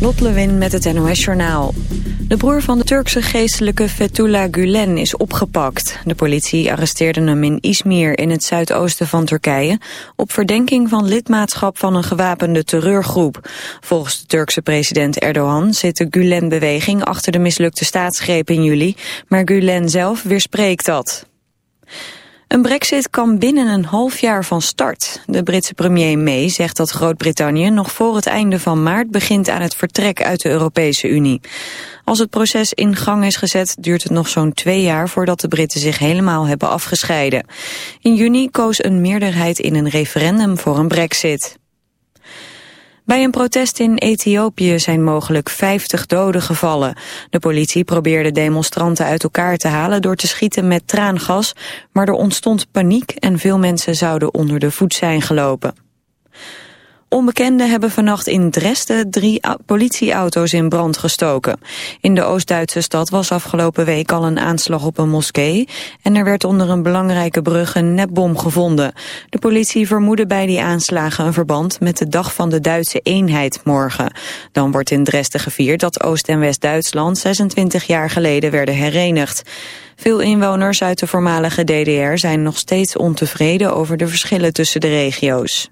Lot Lewin met het NOS Journaal. De broer van de Turkse geestelijke Fethullah Gulen is opgepakt. De politie arresteerde hem in Izmir in het zuidoosten van Turkije... op verdenking van lidmaatschap van een gewapende terreurgroep. Volgens de Turkse president Erdogan zit de Gulen-beweging... achter de mislukte staatsgreep in juli, maar Gulen zelf weerspreekt dat. Een brexit kan binnen een half jaar van start. De Britse premier May zegt dat Groot-Brittannië nog voor het einde van maart begint aan het vertrek uit de Europese Unie. Als het proces in gang is gezet duurt het nog zo'n twee jaar voordat de Britten zich helemaal hebben afgescheiden. In juni koos een meerderheid in een referendum voor een brexit. Bij een protest in Ethiopië zijn mogelijk 50 doden gevallen. De politie probeerde demonstranten uit elkaar te halen door te schieten met traangas, maar er ontstond paniek en veel mensen zouden onder de voet zijn gelopen. Onbekenden hebben vannacht in Dresden drie politieauto's in brand gestoken. In de Oost-Duitse stad was afgelopen week al een aanslag op een moskee... en er werd onder een belangrijke brug een nepbom gevonden. De politie vermoedde bij die aanslagen een verband met de dag van de Duitse eenheid morgen. Dan wordt in Dresden gevierd dat Oost- en West-Duitsland 26 jaar geleden werden herenigd. Veel inwoners uit de voormalige DDR zijn nog steeds ontevreden over de verschillen tussen de regio's.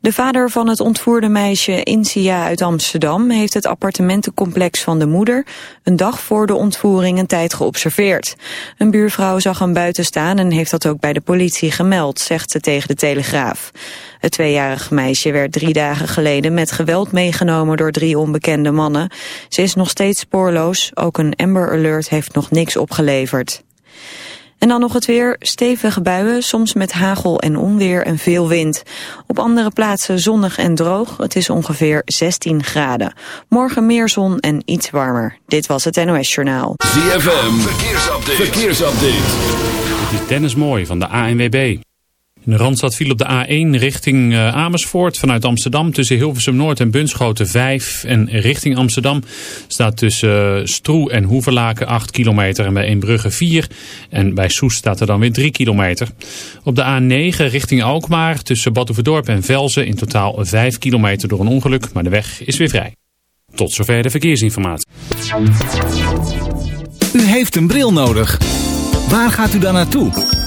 De vader van het ontvoerde meisje Insia uit Amsterdam heeft het appartementencomplex van de moeder een dag voor de ontvoering een tijd geobserveerd. Een buurvrouw zag hem buiten staan en heeft dat ook bij de politie gemeld, zegt ze tegen de Telegraaf. Het tweejarige meisje werd drie dagen geleden met geweld meegenomen door drie onbekende mannen. Ze is nog steeds spoorloos, ook een Amber Alert heeft nog niks opgeleverd. En dan nog het weer, stevige buien, soms met hagel en onweer en veel wind. Op andere plaatsen zonnig en droog, het is ongeveer 16 graden. Morgen meer zon en iets warmer. Dit was het NOS Journaal. ZFM, verkeersupdate. verkeersupdate. Dit is Dennis Mooi van de ANWB. De Randstad viel op de A1 richting uh, Amersfoort vanuit Amsterdam tussen Hilversum Noord en Bunschoten 5. En richting Amsterdam staat tussen uh, Stroe en Hoeverlaken 8 kilometer en bij Eembrugge 4. En bij Soes staat er dan weer 3 kilometer. Op de A9 richting Alkmaar tussen Badhoevedorp en Velzen in totaal 5 kilometer door een ongeluk, maar de weg is weer vrij. Tot zover de verkeersinformatie. U heeft een bril nodig. Waar gaat u dan naartoe?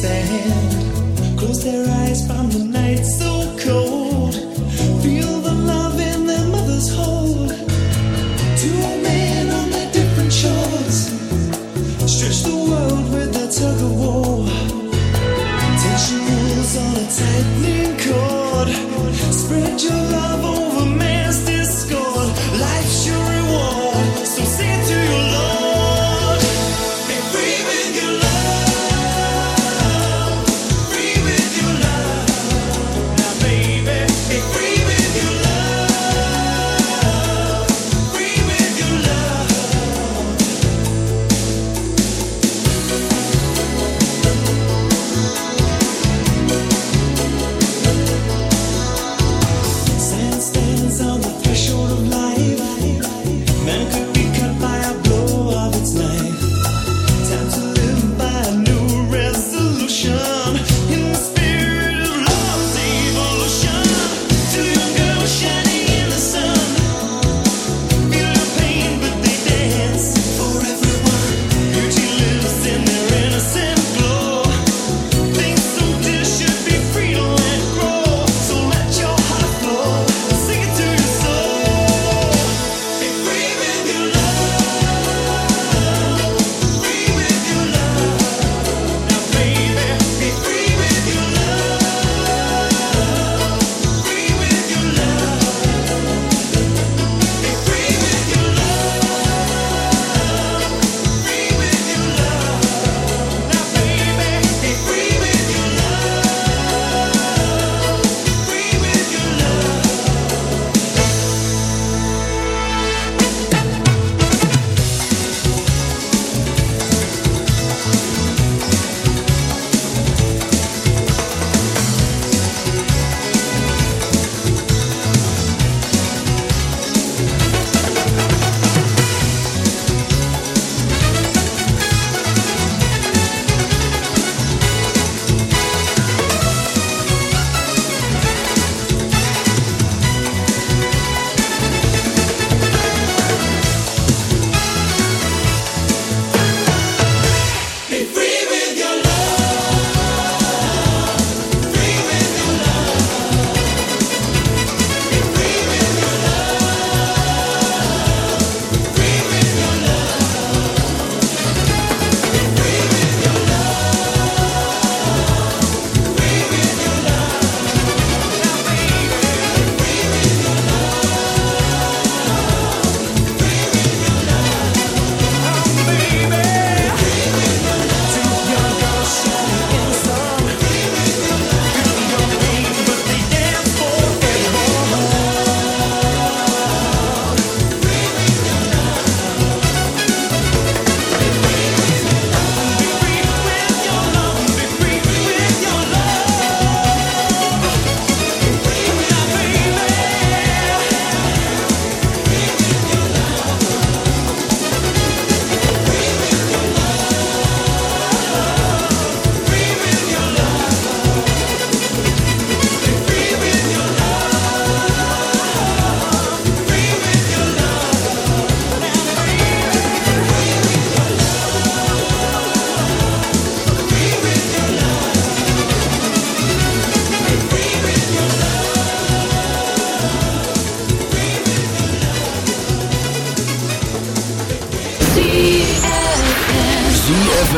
Sand. Close their eyes from the night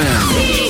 ZFM.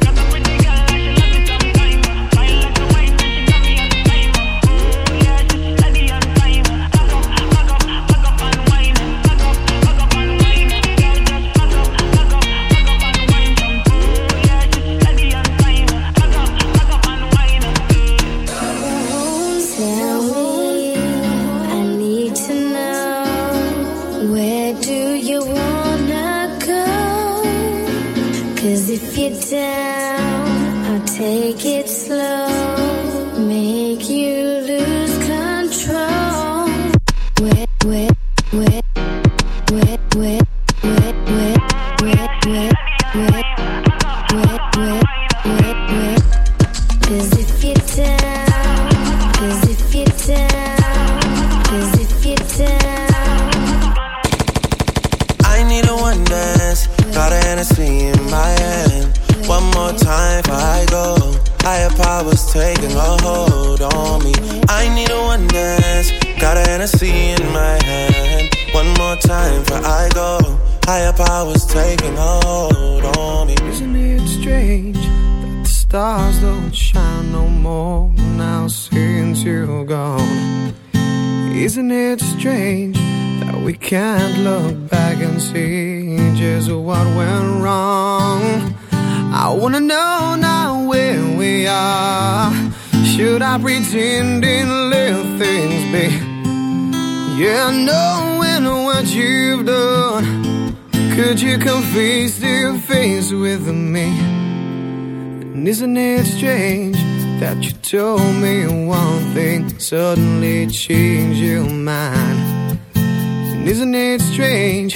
Should I pretend and let things be? Yeah, knowing what you've done. Could you come face to face with me? And isn't it strange that you told me one thing, suddenly changed your mind? And isn't it strange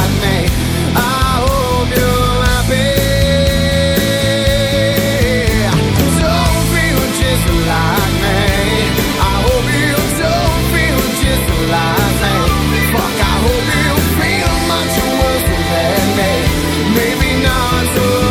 not so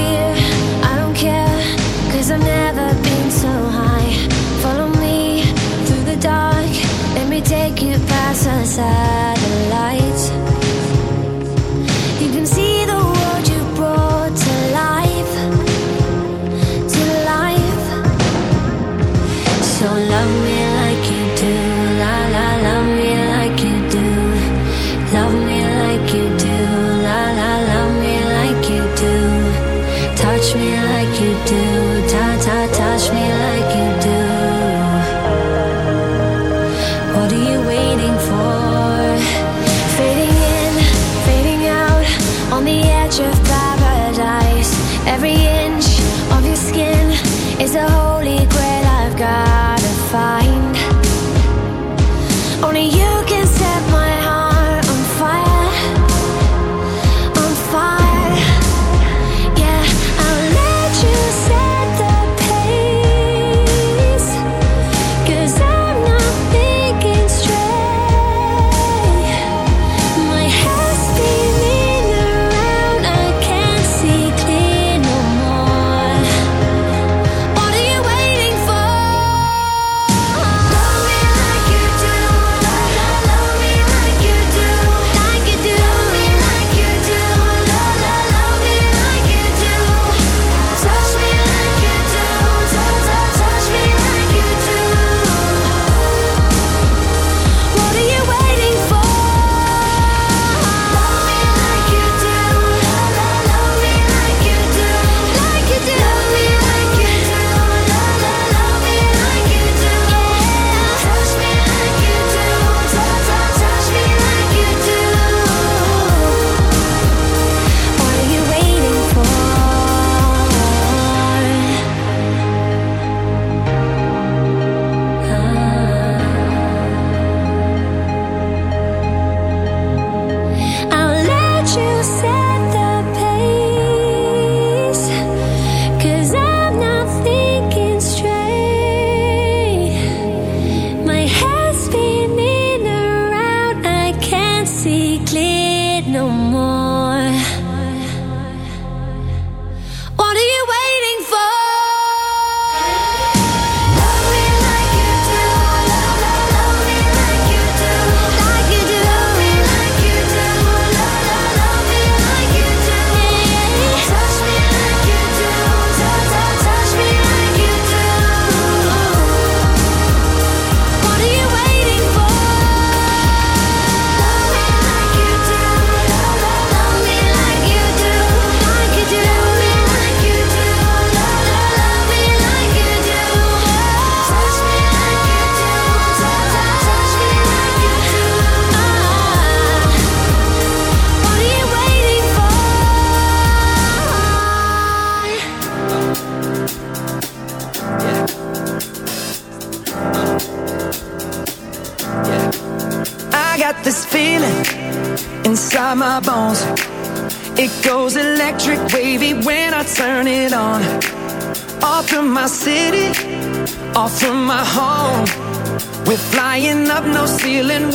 fear.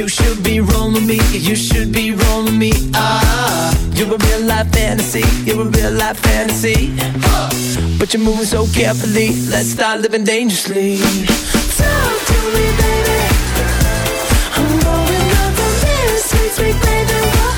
You should be rolling me, you should be rolling me. Ah, you're a real life fantasy, you're a real life fantasy. But you're moving so carefully, let's start living dangerously. Talk to me, baby. I'm going up on this, sweet, sweet baby.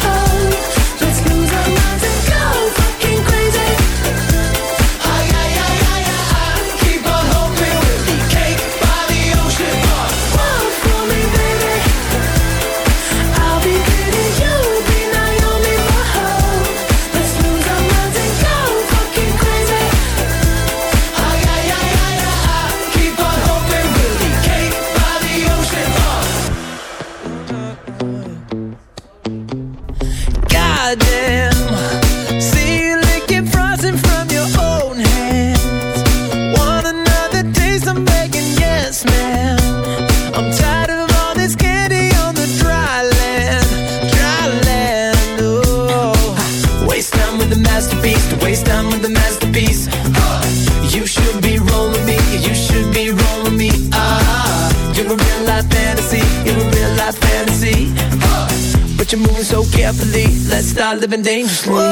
living dangerously.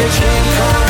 Can be